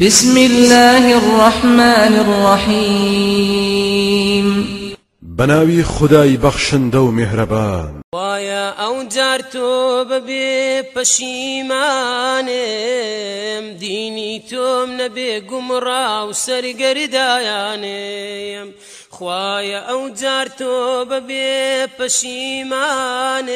بسم الله الرحمن الرحيم. بەناوی خودای بەخشندە و میهرەبان. خوایا ئەو جار تۆبەی پەشیمانم. دینی تۆم نەبێ گومڕا و سەرگەردانم. خوایا ئەو جار تۆبەی پەشیمانم.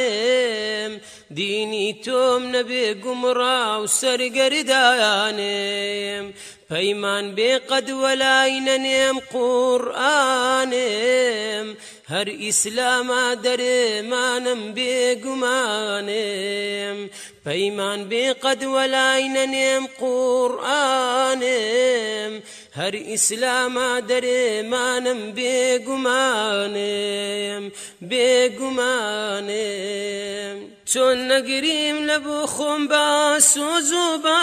دینی تۆم نەبێ گومڕا و سەرگەردانم پەیمان بێقەد وەلاینەنێم قورآانێم هەر ئیسلامە دەرێمانم بێگومانێم پەیمان بێقەد وەلاینەنێم قورآانێم هەر ئیسلامە دەرێمانم بێگومانێم بێگومانێم چۆن نەگریم لە بۆ خۆم با سۆز و با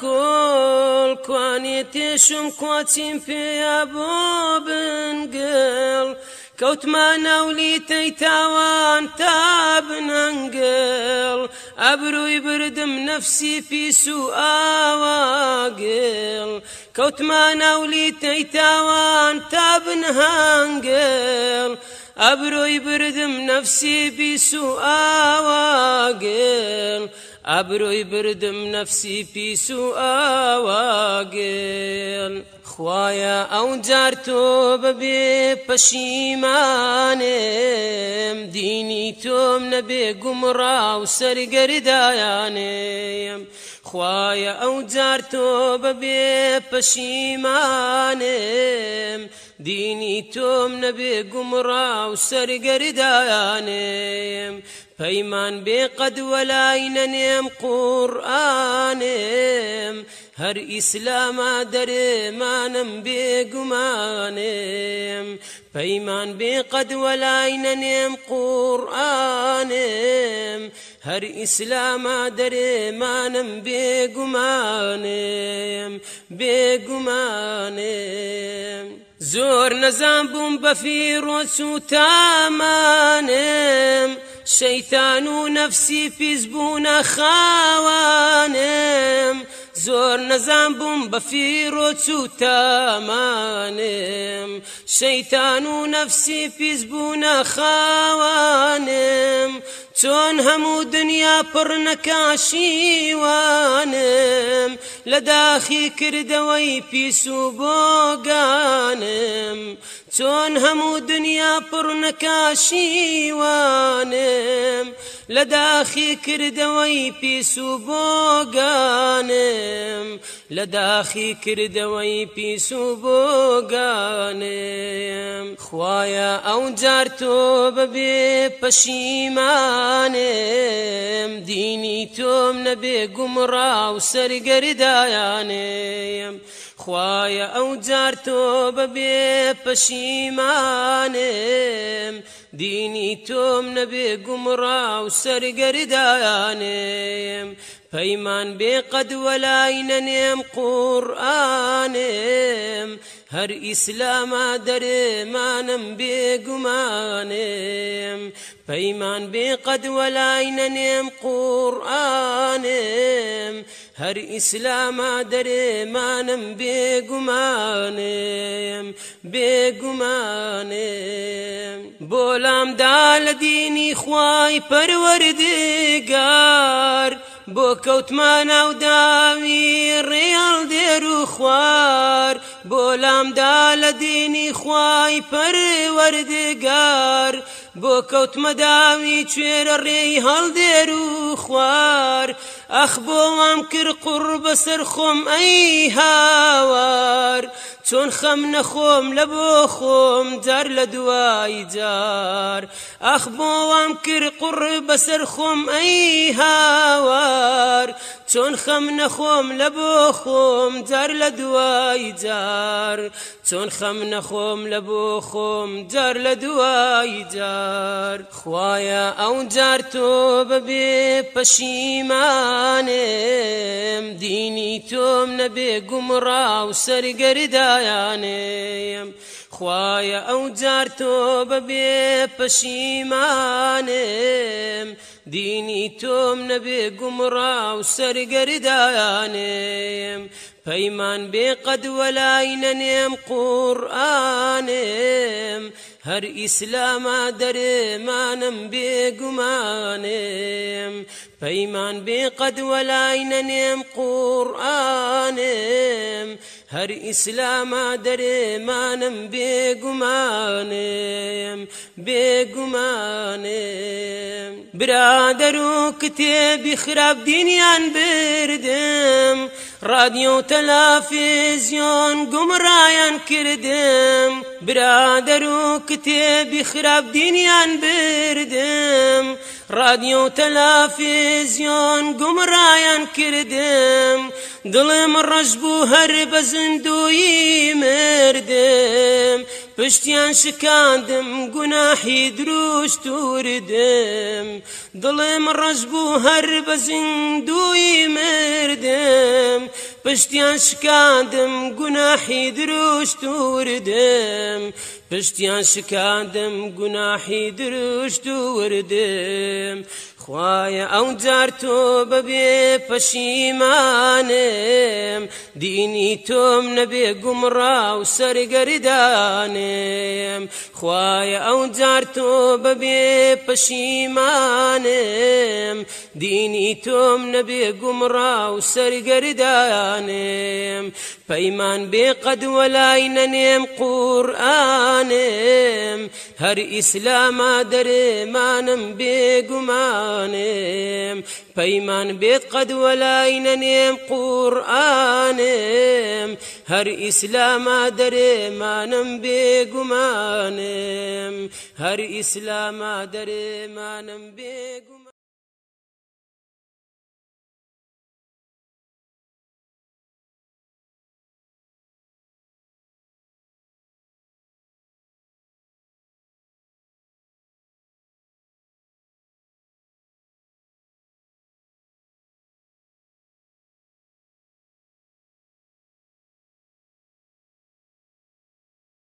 کۆڵ کوانێ تێشم کوچیم پێیا بۆ بنگڵ کەوتمان ناولی تەیتاوان تا بنەنگڵ ئەبرووی بردم نەفسی پیس و ئاواگڵ کەوتمان ناولی تەیتاوان تا بنهانگڵ ئەبرۆی بردم نفسی پیس و ئاواگل ئەبرۆی بردم نفسی پیس و ئاواگل خوایە ئەو جار تۆ بەبێ پەشیمانێم. دینی تۆم نەبێ گومڕا و سەرگەردایانێم. خوایە ئەو جار تۆ بەبێ پەشیمانێم. دینی تۆم نەبێ گومڕا و سەرگەردایانێم پەیمان بێقەد وەلای نەنێم قورآانێم هەر ئیسلامە دەرێمانم بێگومانێم پەیمان بێقەد وەلای نەنێم قورآانێم هەر ئیسلامە دەرێمانم بێگومانێم بێگومانێم زۆر نەزان بووم بەفیڕۆچ و تامانێم شەیتان و نەفسی پیس بوونە خاوانێم زۆر نەزان بووم بەفیڕۆچ و تامانێم شەیتان و نەفسی پیس بوونە چۆن هەموو دنیا پڕ نەکاشیوانم لە داخی کردەوەی پیس و بۆگانم. چۆن هەموو دنیا پڕ نەکاشیوانم لە داخی کردەوەی پیس و بۆگانم. لە داخی کردەوەی پیس و بۆگانم. خوایە ئەو جار تۆ بەبێ پەشیمانێم دینی تۆم نەبێ گومڕا و سەرگەردایانێم خوایە ئەو جار تۆ بەبێ پەشیمانێم دینی تۆم نەبێ گومڕا و سەرگەردانێم پەیمان بێقەد وەلای نەنێم قورآانێم هەر ئیسلامە دەرێمانم بێگومانێم پەیمان بێقەد وەلای نەنێم قورآانێم هەر ئیسلامە دەرێمانم بێگومانێم بێگومانێم بۆلامدا لە دینی خوای پەروەردگار بۆ کەوتمان ناو داوی ڕێڵ دێر و خوار بۆ لامدا لە دینی خوای پەروەردگار بۆ کەوتمە داوی کوێرە ڕێی هەڵدێر و خوار. ئەخ بۆ وام کرد قوڕ بەسەر خۆم ئەی هاوار چۆن خەم نەخۆم لە بۆ خۆم جار. لە دوای جار ئەخ بۆ وام کرد قوڕ بەسەر خۆم ئەی هاوار. چۆن خەم نەخۆم لە بۆ خۆم جار. لە دوای جار چۆن خەم نەخۆم لە بۆ خۆم جار جار خوایە ئەو جار تۆ بەبێ پەشیمانێم دینی و سەرگەردایانێم خوایە ئەو جار تۆ بەبێ پەشیمانێم دینی تۆم نەبێ گومڕا و سەرگەردایانێم پەیمان بێ قەد وەلای هەر ئیسلامە دەرێمانم بێگومانێم پەیمان بێ قەد وەلای نەنێم قورآانێم هەر ئیسلامە دەرێمانم بێگومانێم بێگومانێم برادەر و کتێبی خراپ دینیان بردم. ڕادیۆ و تەلافێزیۆن گومڕایان کردم. برادەر و کتێبی خراپ دینیان بردم. ڕادیۆ و تەلافێزیۆن گومڕایان کردم. دڵم ڕەش بوو هەر بە زندوی مردم. پشتیان شکاندم گوناحی دروشت وردم. دڵم ڕەش بوو هەر بە زیندوی مردم. پشتیان شکاندم گوناحی دروشت وردم. پشتیان شکاندم گوناحی دروشت وردم. خوایە ئەو جار تۆ بەبێ پەشیمانم. دینی تۆم نەبێ گومڕا و سەرگەردانم. خوایە ئەو جار تۆ بەبێ پەشیمانم. دینی تۆم نەبێ گومڕا و پەیمان بێ قەد وەلای نەنێم قورآانم هەر ئیسلامە دەرێمانم بێگومانم پەیمان بێت قەد وەلای نەنێم قورآانم هەر ئیسلامە دەرێمانم بێگومانم هەر ئیسلامە دەرێمانم بێگو